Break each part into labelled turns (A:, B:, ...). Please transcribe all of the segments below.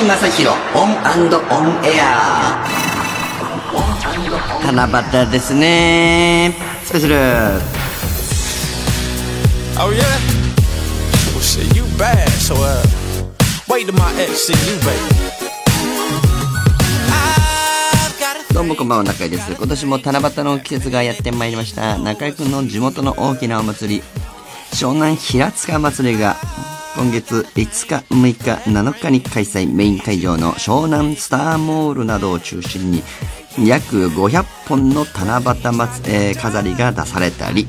A: 井正広 ON & ON AIR。七夕ですね。スペシャル。
B: Oh yeah? Well shit, you bad, so uh wait till my ex see you, baby.
A: どうもこんばんは中居です。今年も七夕の季節がやってまいりました。中居くんの地元の大きなお祭り湘南平塚祭りが今月5日、6日、7日に開催メイン会場の湘南スターモールなどを中心に約500本の七夕祭、えー飾りが出されたり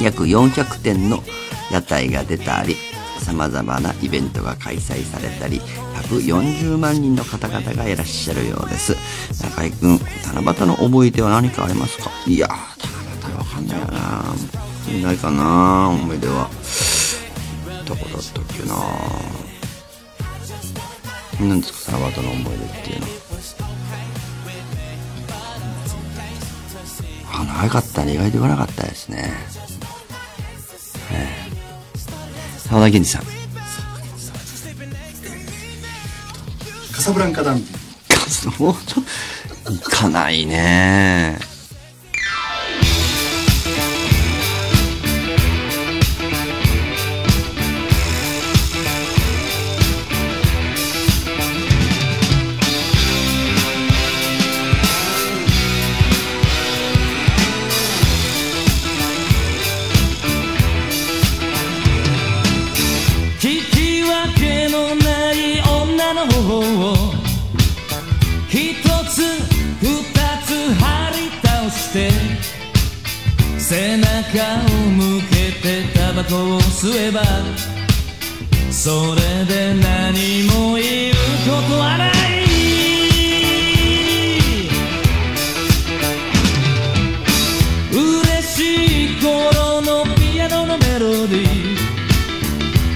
A: 約400点の屋台が出たり様々なイベントが開催されたり140万人の方々がいらっしゃるようです。中井くん七夕の思い出は何かありますか？いやー七夕わかんないよな。ないかな思い出は。どこだったっけな。何ですか七夕の思い出っていうの。あ長かった。ね意外と言わなかったですね。沢田健二さん。
C: カサブランカダンディ。
A: もうちょっと行かないね
D: タバコを吸えばそれで何も言うことはない。嬉しい頃のピアノのメロディー。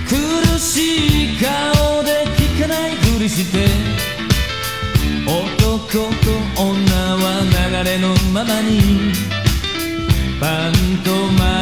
D: 苦しい顔で聞かないふりして男と女は流れのままに。パントマ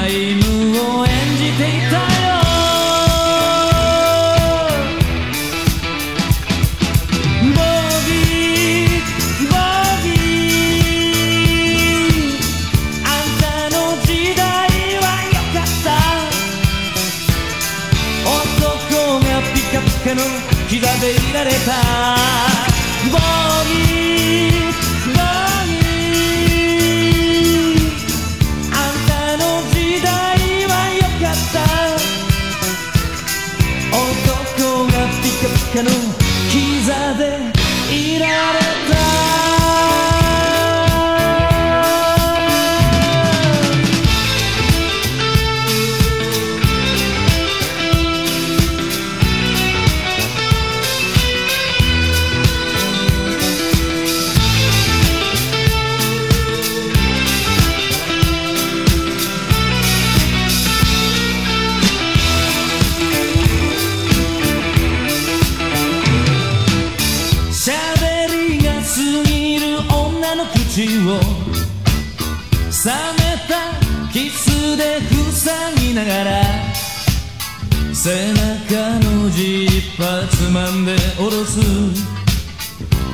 D: 背中のジッパーつまんで下ろす。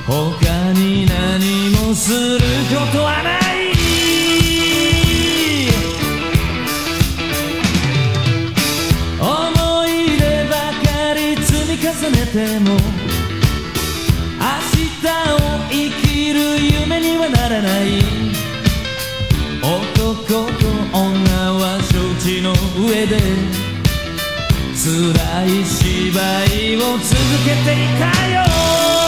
D: 他に何もすることはない。思い出ばかり積み重ねても明日を生きる夢にはならない。男と女は承知の上で辛い芝居を続けていたよ。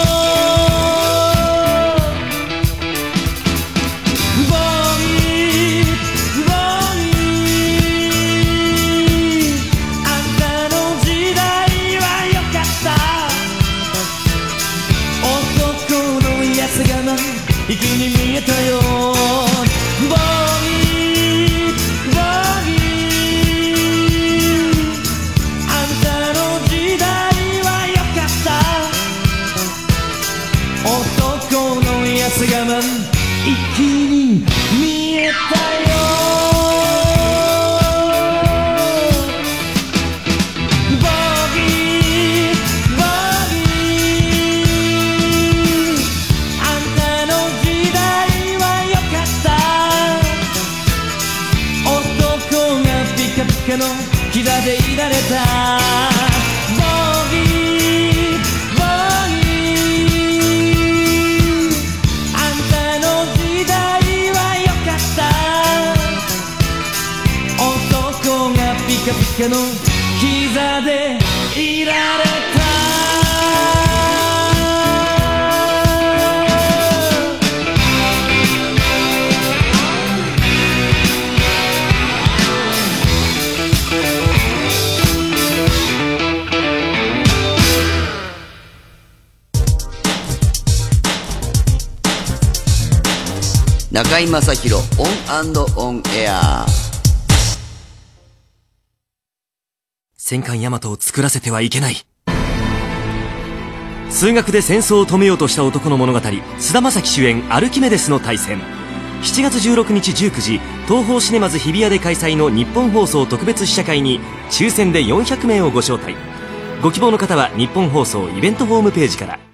D: カの膝でいられた。ボギーボギーあんたの時代はよかった。男がピカピカの膝でいられた。
A: 中居正広 ON & ON AIR
E: 戦艦ヤマトを作らせてはいけない。数学で戦争を止めようとした男の物語菅田将暉主演「アルキメデスの大戦」7月16日19時 TOHOシネマズ日比谷で開催のニッポン放送特別試写会に抽選で400名をご招待。ご希望の方はニッポン放送イベントホームページから。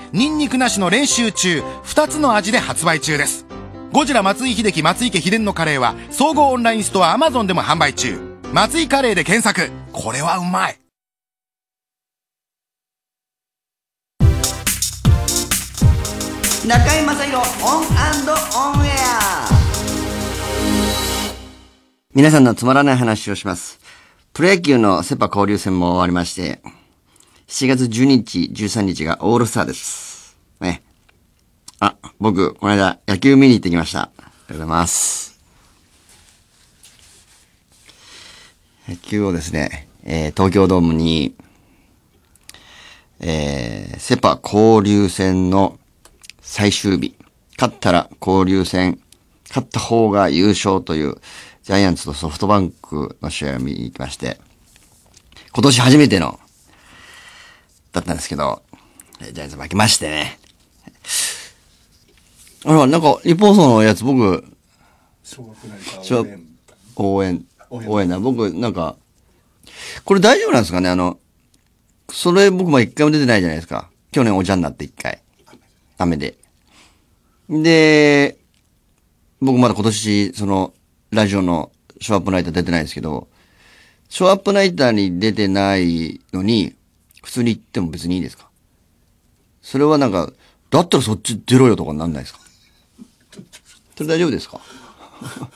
F: ニンニクなしの練習中2つの味で発売中です。ゴジラ松井秀喜松井家秘伝のカレーは総合オンラインストア Amazon でも販売中。松井カレーで検索。これはうまい。
A: 中居正広 ON & ON AIR。皆さんのつまらない話をします。プロ野球のセ・パ交流戦も終わりまして、7月12日、13日がオールスターです。ね。あ、僕、この間野球見に行ってきました。ありがとうございます。野球をですね、えー東京ドームに、えーセ・パ交流戦の最終日。勝ったら交流戦、勝った方が優勝という、ジャイアンツとソフトバンクの試合を見に行きまして、今年初めての、だったんですけど、えージャイアンツ負けましてね。あら、なんか、日本放送のやつ僕、
C: 小学応援
A: 応援、
C: 応援
A: な。僕、なんか、これ大丈夫なんですかね？あの、それ僕も一回も出てないじゃないですか。去年お茶になって一回。雨で。で、僕まだ今年、その、ラジオのショーアップナイター出てないですけど、ショーアップナイターに出てないのに、普通に行っても別にいいですか？それはなんか、だったらそっち出ろよとかなんないですか？それ大丈夫ですか？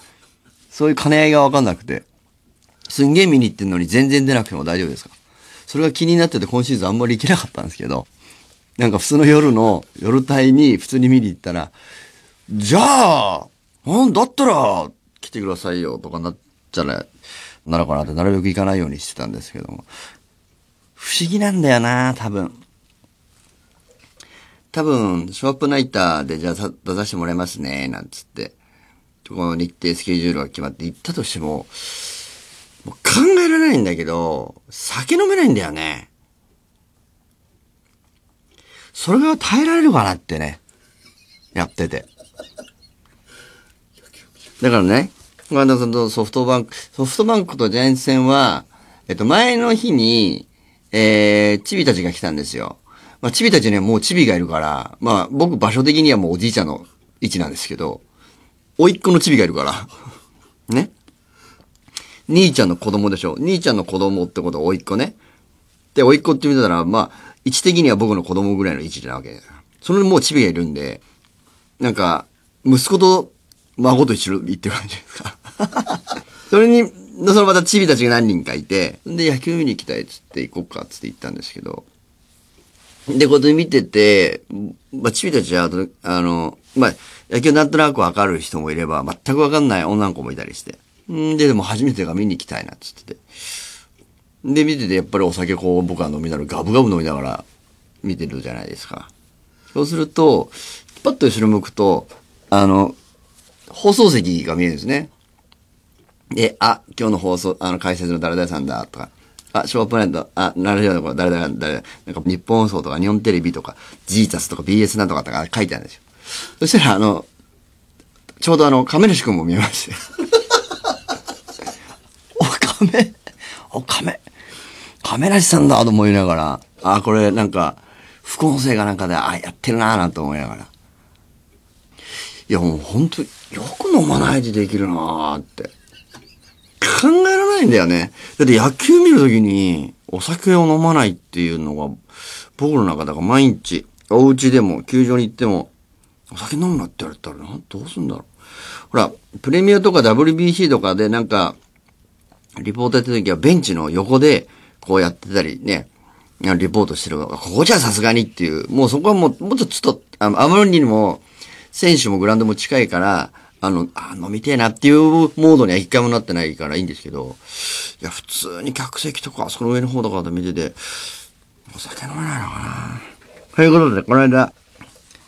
A: そういう兼ね合いがわかんなくて。すんげえ見に行ってんのに全然出なくても大丈夫ですか？それが気になってて今シーズンあんまり行けなかったんですけど、なんか普通の夜の、夜帯に普通に見に行ったら、じゃあ、なんだったら来てくださいよとかなっちゃら、なのかなってなるべく行かないようにしてたんですけども。不思議なんだよな多分。多分、ショーアップナイターでじゃあ出させてもらいますね、なんつって。この日程スケジュールが決まって行ったとしても、もう考えられないんだけど、酒飲めないんだよね。それが耐えられるかなってね。やってて。だからね、ワンダさんとソフトバンク、ソフトバンクとジャイアンツ戦は、えっと、前の日に、えー、チビたちが来たんですよ。まあ、チビたちにはもうチビがいるから、まあ、僕場所的にはもうおじいちゃんの位置なんですけど、甥っ子のチビがいるから。ね。兄ちゃんの子供でしょ。兄ちゃんの子供ってことは甥っ子ね。で、甥っ子って見てたら、まあ、位置的には僕の子供ぐらいの位置なわけ。それにもうチビがいるんで、なんか、息子と孫と一緒に行ってる感じですか。それに、でそのまたチビたちが何人かいて、で、野球見に行きたいっつって行こうかっつって行ったんですけど、で、これ見てて、まあ、チビたちは、あの、まあ、野球なんとなくわかる人もいれば、全くわかんない女の子もいたりして。んで、でも初めてが見に行きたいなっつってて。で、見てて、やっぱりお酒こう、僕は飲みながら、ガブガブ飲みながら見てるじゃないですか。そうすると、パッと後ろ向くと、あの、放送席が見えるんですね。で、あ、今日の放送、あの、解説の誰々さんだ、とか、あ、ショープラネット、あ、ラジオのこれ誰々、誰々、なんか日本放送とか日本テレビとか、ジータスとか BS なんとかとか書いてあるんですよ。そしたら、あの、ちょうどあの、亀梨くんも見えまして。お、亀、お、亀、亀梨さんだと思いながら、あ、これなんか、副音声がなんかで、あ、やってるなぁなんて思いながら。いや、もう本当よく飲まないでできるなぁって。考えられないんだよね。だって野球見るときに、お酒を飲まないっていうのが、僕の中だから毎日、お家でも、球場に行っても、お酒飲むなって言われたら、などうすんだろう。ほら、プレミアとか WBC とかでなんか、リポートやってるときはベンチの横で、こうやってたりね、リポートしてる。ここじゃさすがにっていう、もうそこはもう、もっとちょっと、あの、あまりにも、選手もグラウンドも近いから、あの、あ、飲みてえなっていうモードには一回もなってないからいいんですけど、いや、普通に客席とか、あそこの上の方とかで見てて、お酒飲めないのかなということで、この間、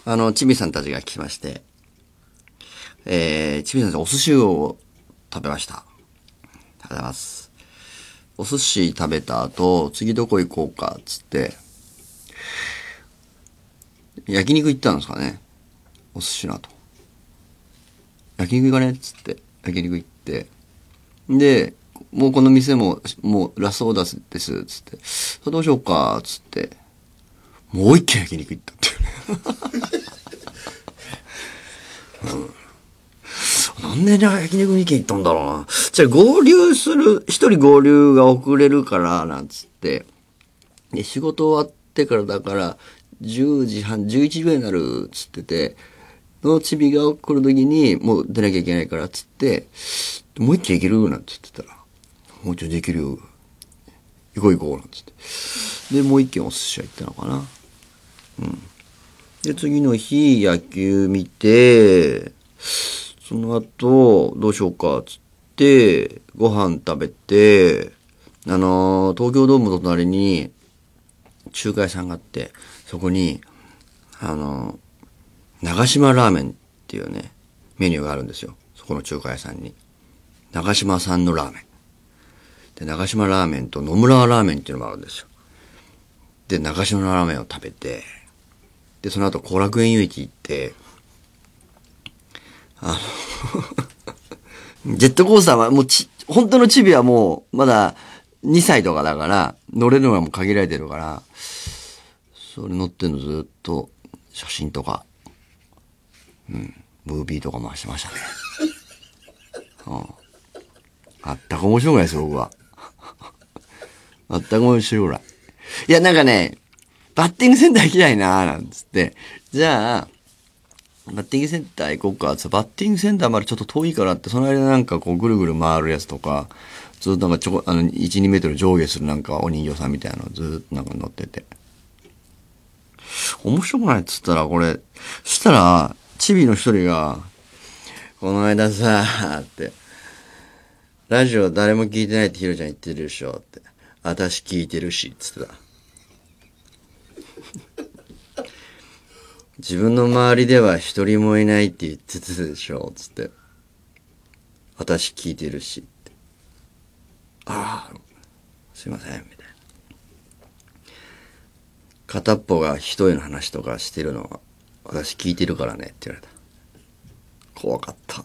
A: あの、ちびさんたちが来まして、えー、ちびさんたちお寿司を食べました。ありがとうございます。お寿司食べた後、次どこ行こうか、つって、焼肉行ったんですかね。お寿司の後。焼肉行かね？っつって、焼肉行って。で、もうこの店も、もうラストオーダーです、つって。どうしようか、つって。もう一軒焼肉行ったっていうね。うんなんで焼肉2軒行ったんだろうな。じゃあ合流する、一人合流が遅れるから、なんつって。で、仕事終わってからだから、10時半、11時ぐらいになる、つってて、のチビが来る時に、もう出なきゃいけないからっ、つって、もう一軒行けるなんて言ってたら、もう一軒できるよ。行こう行こう、なんつって。で、もう一軒お寿司屋行ったのかな。うん。で、次の日、野球見て、その後、どうしようかっ、つって、ご飯食べて、あのー東京ドームの隣に、中華屋さんがあって、そこに、あのー長島ラーメンっていうね、メニューがあるんですよ。そこの中華屋さんに。長島さんのラーメン。で、長島ラーメンと野村ラーメンっていうのもあるんですよ。で、長島ラーメンを食べて、で、その後後楽園遊園行って、あの、ジェットコースターはもうち、本当のチビはもう、まだ2歳とかだから、乗れるのはもう限られてるから、それ乗ってんのずっと、写真とか、うん、ムービーとか回してましたね。うん。あったく面白くないですよ、僕は。あったく面白くない。いや、なんかね、バッティングセンター行きたいなーなんつって。じゃあ、バッティングセンター行こうか。つバッティングセンターまでちょっと遠いからって、その間なんかこうぐるぐる回るやつとか、ずっとなんかちょこ、あの、1、2メートル上下するなんかお人形さんみたいなのずっとなんか乗ってて。面白くないっつったら、これ、そしたら、チビの一人が、この間さ、って、ラジオ誰も聞いてないってヒロちゃん言ってるでしょって。私聞いてるし、つってた。自分の周りでは一人もいないって言ってたでしょつって。私聞いてるしって。ああ、すいません、みたいな。片っぽが人への話とかしてるのは、私聞いてるからねって言われた。怖かった。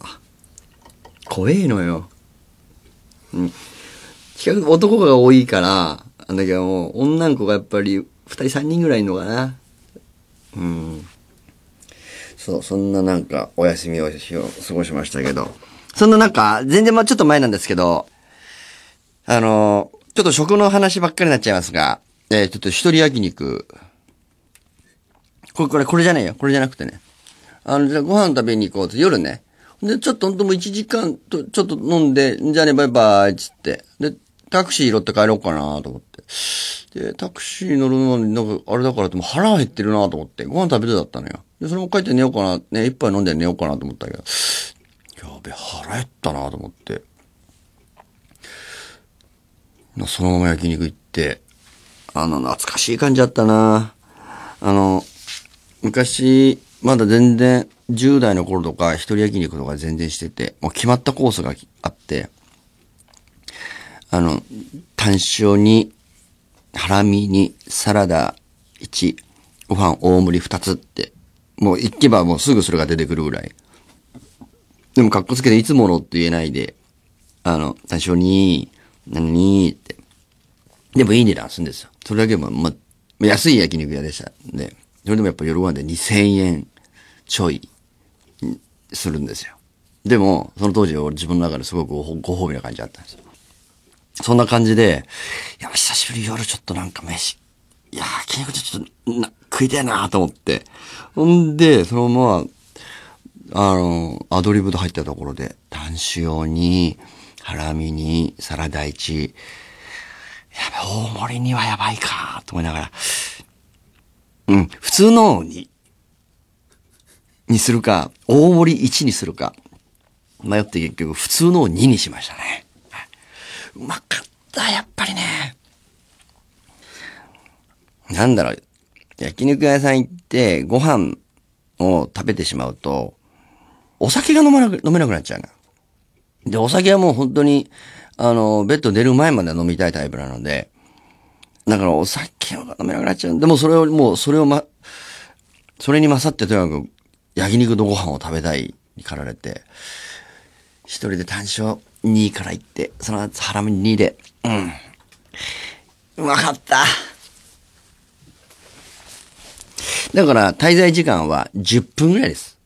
A: 怖えのよ。うん。近く男が多いから、あんだけどもう、女の子がやっぱり、二人三人ぐらいいるのかな。うん。そう、そんななんか、お休みを日を過ごしましたけど。そんななんか、全然まあちょっと前なんですけど、あの、ちょっと食の話ばっかりになっちゃいますが、えーちょっと一人焼肉。これ、これ、これじゃねえよ。これじゃなくてね。あの、じゃあご飯食べに行こうって、夜ね。で、ちょっとほんともう1時間と、ちょっと飲んで、じゃあね、バイバイ、つって。で、タクシー拾って帰ろうかなと思って。で、タクシー乗るのになんか、あれだからっても腹減ってるなと思って、ご飯食べてだったのよ。で、それも帰って寝ようかな、ね、一杯飲んで寝ようかなと思ったけど、やべ、腹減ったなと思って。そのまま焼肉行って、あの、懐かしい感じだったなあの、昔、まだ全然、10代の頃とか、一人焼肉とか全然してて、もう決まったコースがあって、あの、単勝に、ハラミに、サラダ1、ご飯大盛り2つって、もう行けばもうすぐそれが出てくるぐらい。でも、かっこつけていつものって言えないで、あの、単勝に、何にって。でもいい値段するんですよ。それだけも、ま、安い焼肉屋でしたんで、それでもやっぱ夜ご飯で2000円ちょいするんですよ。でも、その当時俺自分の中ですごくご褒美な感じだったんですよ。そんな感じで、いや、久しぶり夜ちょっとなんか飯、いや、焼肉ちょっとな食いたいなと思って。ほんで、そのまま、あの、アドリブで入ったところで、単塩に、ハラミに、サラダ1、やべ、大盛りにはやばいか、と思いながら、うん、普通のに、にするか、大盛り1にするか、迷って結局普通の2にしましたね。うまかった、やっぱりね。なんだろう、焼肉屋さん行ってご飯を食べてしまうと、お酒が飲まなく、飲めなくなっちゃうな。で、お酒はもう本当に、あの、ベッド出る前まで飲みたいタイプなので、だからお酒が飲めなくなっちゃう。でもそれを、もうそれをま、それに勝ってとにかく焼肉とご飯を食べたいに駆られて、一人で単勝2位から行って、その後ハラミ2で、うん。うまかった。だから滞在時間は10分ぐらいです。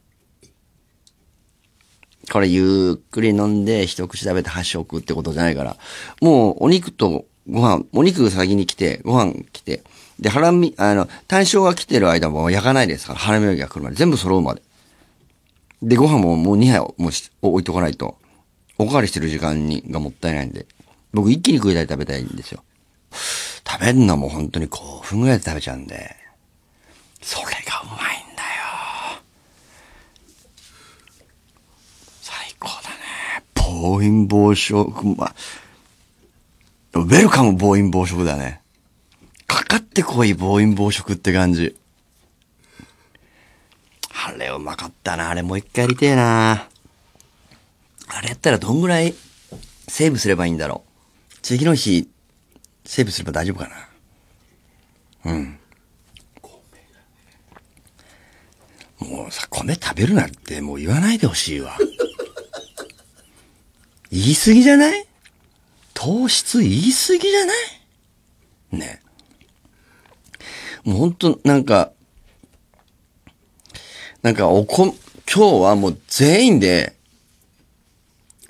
A: これゆっくり飲んで一口食べて箸置くってことじゃないから、もうお肉とご飯、お肉先に来て、ご飯来て、で、ハラミ、あの、単勝が来てる間も焼かないですから、ハラミ焼きが来るまで、全部揃うまで。で、ご飯ももう2杯もし置いとかないと、おかわりしてる時間にがもったいないんで、僕一気に食いたい食べたいんですよ。食べるのも本当に5分ぐらいで食べちゃうんで、それがうまいんだよ。最高だね。暴飲暴食、まあ、ウェルカム暴飲暴食だね。かかってこい暴飲暴食って感じ。あれうまかったな。あれもう一回やりてえな。あれやったらどんぐらいセーブすればいいんだろう。次の日、セーブすれば大丈夫かな。うん。もうさ、米食べるなってもう言わないでほしいわ。言い過ぎじゃない？糖質言い過ぎじゃない？ね。もうほんと、なんか、なんかおこ、今日はもう全員で、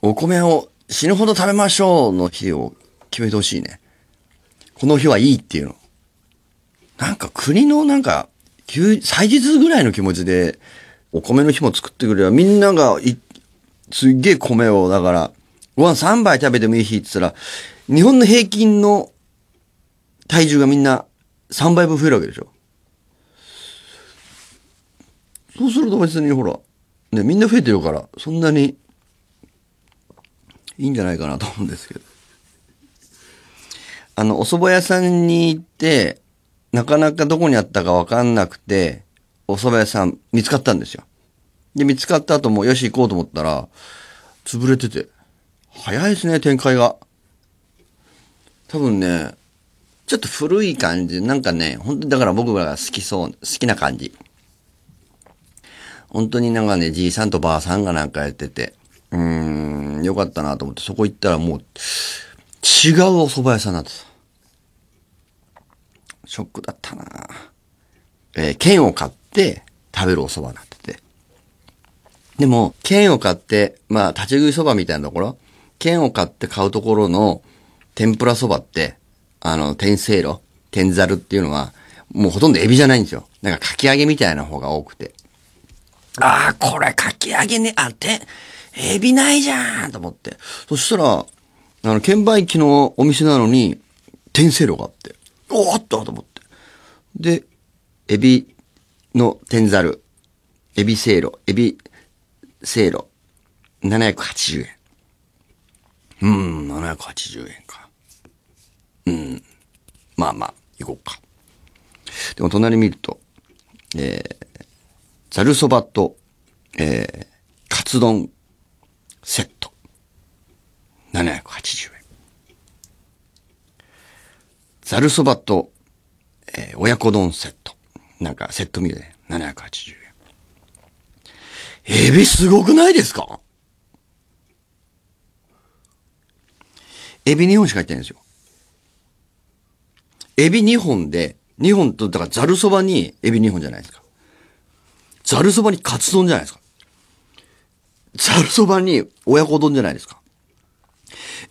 A: お米を死ぬほど食べましょうの日を決めてほしいね。この日はいいっていうの。なんか国のなんか、休祭日ぐらいの気持ちで、お米の日も作ってくれば、みんながい、すっげえ米を、だから、ご飯3杯食べてもいい日って言ったら、日本の平均の体重がみんな3倍分増えるわけでしょ。そうすると別にほら、ね、みんな増えてるから、そんなにいいんじゃないかなと思うんですけど。あの、お蕎麦屋さんに行って、なかなかどこにあったかわかんなくて、お蕎麦屋さん見つかったんですよ。で、見つかった後も、よし行こうと思ったら、潰れてて。早いですね、展開が。多分ね、ちょっと古い感じ。なんかね、本当にだから僕らが好きそう、好きな感じ。本当になんかね、じいさんとばあさんがなんかやってて、うーん、よかったなと思って、そこ行ったらもう、違うお蕎麦屋さんなんです。ショックだったなえー券を買って食べるお蕎麦になってて。でも、券を買って、まあ、立ち食い蕎麦みたいなところ、券を買って買うところの天ぷら蕎麦って、あの、天せいろ、天ざるっていうのは、もうほとんどエビじゃないんですよ。なんかかき揚げみたいな方が多くて。ああ、これかき揚げね、あ、て、エビないじゃんと思って。そしたら、あの、券売機のお店なのに、天せいろがあって、おーっとと思って。で、エビの天ざる、エビせいろ、エビせいろ、780円。うーん、780円か。うん。まあまあ、行こうか。でも隣見ると、えー、ざるそばと、えー、カツ丼セット。780円。ざるそばと、えー親子丼セット。なんかセットミールで780円。エビすごくないですか？エビ2本しか入ってないんですよ。エビ2本で、2本と、だからざるそばにエビ2本じゃないですか。ざるそばにカツ丼じゃないですか。ざるそばに親子丼じゃないですか。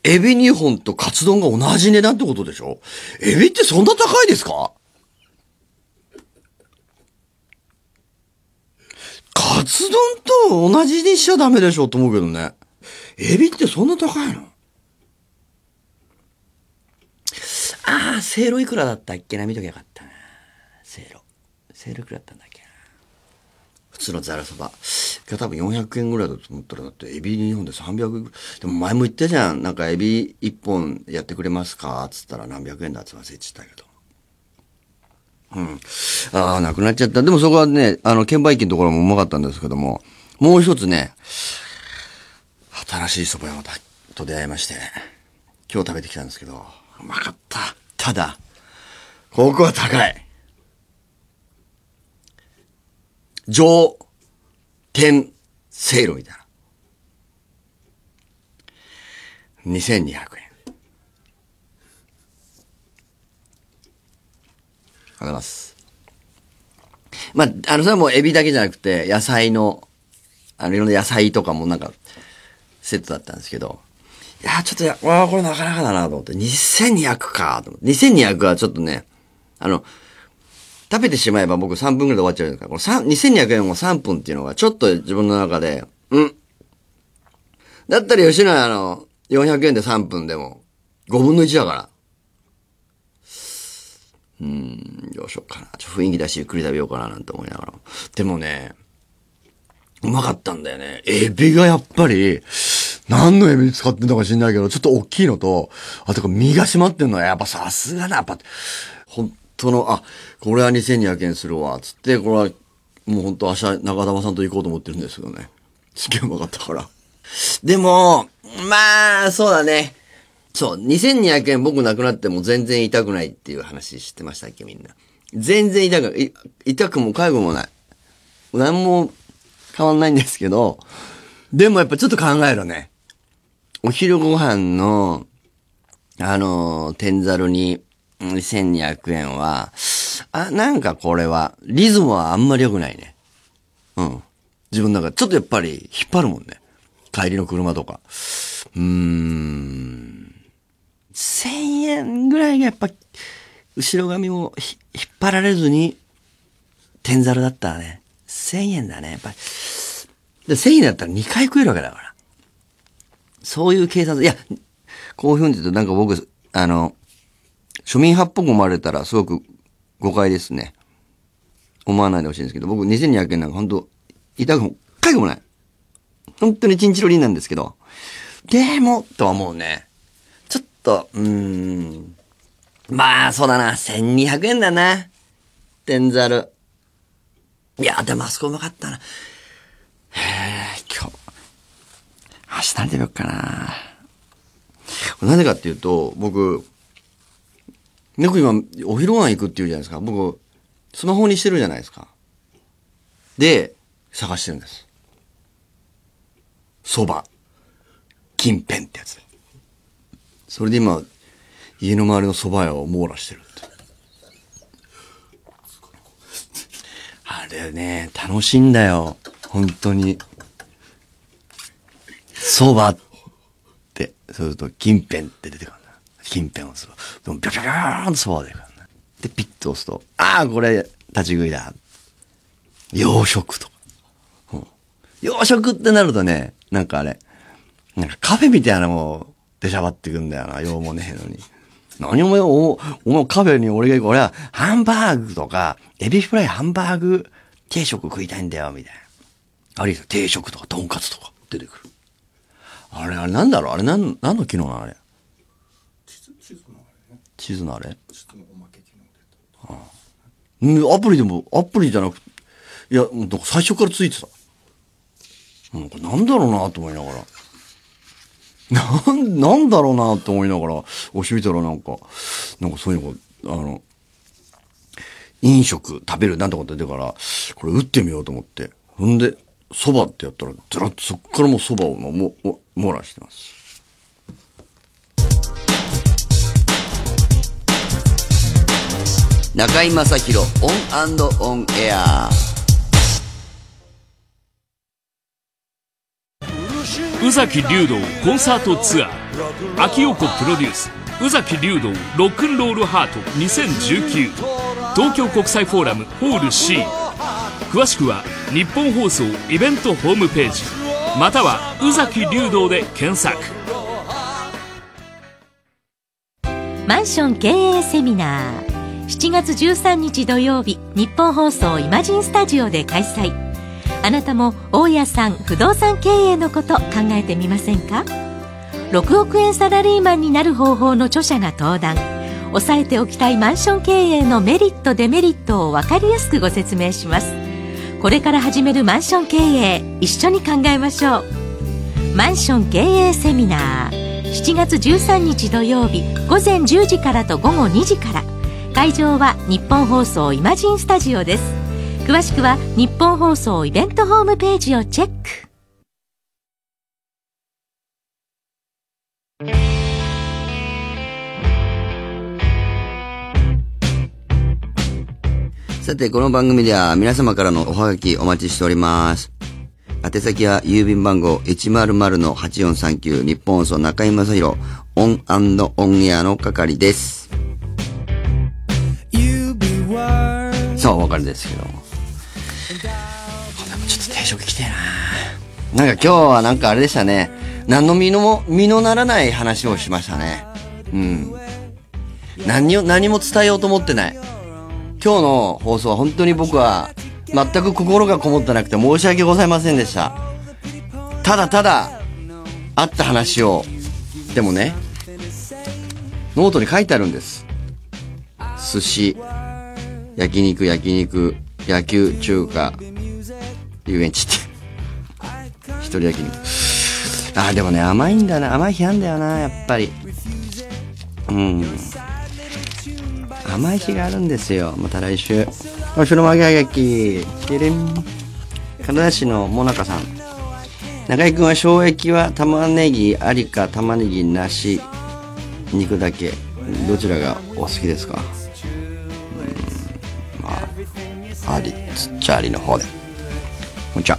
A: エビ2本とカツ丼が同じ値段ってことでしょエビってそんな高いですかカツ丼と同じにしちゃダメでしょと思うけどね。エビってそんな高いの？ああ、せいろいくらだったっけな？見ときゃよかったな。せいろ。せいろいくらだったんだっけな？普通のざるそば。が多分400円ぐらいだと思ったら、だってエビ2本で300円ぐら。でも前も言ったじゃん。なんかエビ1本やってくれますか？つったら何百円だって忘れちゃったけど。うん。ああ、なくなっちゃった。でもそこはね、あの、券売機のところもうまかったんですけども、もう一つね、新しい蕎麦屋と出会いまして、今日食べてきたんですけど、うまかった。ただ、ここは高い。上、天、せいろみたいな。2200円。ありがとうございます。まあ、あの、それはもうエビだけじゃなくて、野菜の、あの、いろんな野菜とかもなんか、セットだったんですけど、や、ちょっとや、わあ、これなかなかだなと思って、2200かと思って、2200はちょっとね、あの、食べてしまえば僕3分ぐらいで終わっちゃうから、この3 2200円を3分っていうのがちょっと自分の中で、うん。だったら吉野家あの、400円で3分でも、5分の1だから。うん、どうしようかな。ちょっと雰囲気出しゆっくり食べようかななんて思いながら。でもね、うまかったんだよね。エビがやっぱり、何のエビ使ってんのか知んないけど、ちょっと大きいのと、あと身が締まってんのはやっぱさすがだ、やっぱ、本当の、あ、これは2200円するわ、つって、これは、もう本当明日中玉さんと行こうと思ってるんですけどね。すげえうまかったから。でも、まあ、そうだね。そう、2200円僕なくなっても全然痛くないっていう話知ってましたっけ、みんな。全然痛く、い痛くも介護もない。何も変わんないんですけど、でもやっぱちょっと考えるね。お昼ご飯の、あの、天ざるに1200円は、あ、なんかこれは、リズムはあんまり良くないね。うん。自分の中で、ちょっとやっぱり引っ張るもんね。帰りの車とか。うーん。1000円ぐらいがやっぱ、後ろ髪もひ引っ張られずに、天ざるだったらね。1000円だね、やっぱり。で、1000円だったら2回食えるわけだから。そういう計算、いや、こういうふうに言うとなんか僕、あの、庶民派っぽく思われたらすごく誤解ですね。思わないでほしいんですけど、僕2200円なんか本当痛くも、かゆくもない。本当にチンチロリンなんですけど、でも、とは思うね。ちょっと、うーん。まあ、そうだな。1200円だな。天ざる。いや、でもあそこうまかったな。へえ、明日何食べようかな。なんでかっていうと、僕、猫今、お昼ご飯行くって言うじゃないですか。僕、スマホにしてるじゃないですか。で、探してるんです。蕎麦、近辺ってやつ。それで今、家の周りの蕎麦屋を網羅してるて。あれね、楽しいんだよ。本当に。蕎麦って、そうすると、近辺って出てくるんだ。近辺を押すと。でも、ビャビャビャーンと蕎麦が出てくるんだ。で、ピッと押すと、ああ、これ、立ち食いだ。洋食とか。うん洋食ってなるとね、なんかあれ、なんかカフェみたいなのも出しゃばってくんだよな、用もねえのに。何お前、お、お前カフェに俺が行く、俺はハンバーグとか、エビフライハンバーグ定食食いたいんだよ、みたいな。あるいは定食とか、とんかつとか出てくる。あれ、あれなんだろう？あれなん、何の機能なのあれ？地図のあれうん、アプリでも、アプリじゃなくて、いや、もうなんか最初からついてた。なんかなんだろうなと思いながら。なん、なんだろうなと思いながら、押してみたらなんか、なんかそういうのがあの、飲食食べるなんと言ってから、これ打ってみようと思って。ほんで、蕎麦ってやったら、ずらっとそっからもう蕎麦をもう、もう、網羅してます。中居正広 ON & ON AIR。
G: 宇崎竜道コンサートツアー阿木燿子プロデュース。宇崎竜道ロックンロールハート2019東京国際フォーラムホール C 詳しくはニッポン放送イベントホームページ。または宇崎竜道で検索。
H: マンション経営セミナー。7月13日土曜日日本放送イマジンスタジオで開催。あなたも大家さん不動産経営のこと考えてみませんか？6億円サラリーマンになる方法の著者が登壇。押さえておきたいマンション経営のメリットデメリットを分かりやすくご説明します。これから始めるマンション経営一緒に考えましょう。マンション経営セミナー7月13日土曜日午前10時からと午後2時から。会場は日本放送イマジンスタジオです。詳しくは日本放送イベントホームページをチェック。
A: さて、この番組では皆様からのおはがきお待ちしております。宛先は郵便番号100-8439ニッポン放送中居正広 ON & ON AIR の係です。さあ、お別れですけど。でもちょっと定食来てえななんか今日はなんかあれでしたね。何の身のも、身のならない話をしましたね。うん。何を、何も伝えようと思ってない。今日の放送は本当に僕は全く心がこもってなくて申し訳ございませんでした。ただただ、あった話を、でもね、ノートに書いてあるんです。寿司、焼肉、焼肉、野球、中華、遊園地って。一人焼肉。ああ、でもね、甘いんだな。甘い日あんだよな、やっぱり。うん。甘い日があるんですよ。また来週。今週の曲げはがき。てれん。金田市のもなかさん。中居君は衝撃は玉ねぎありか玉ねぎなし肉だけどちらがお好きですか？うんまあありつっちゃありの方でこんにちは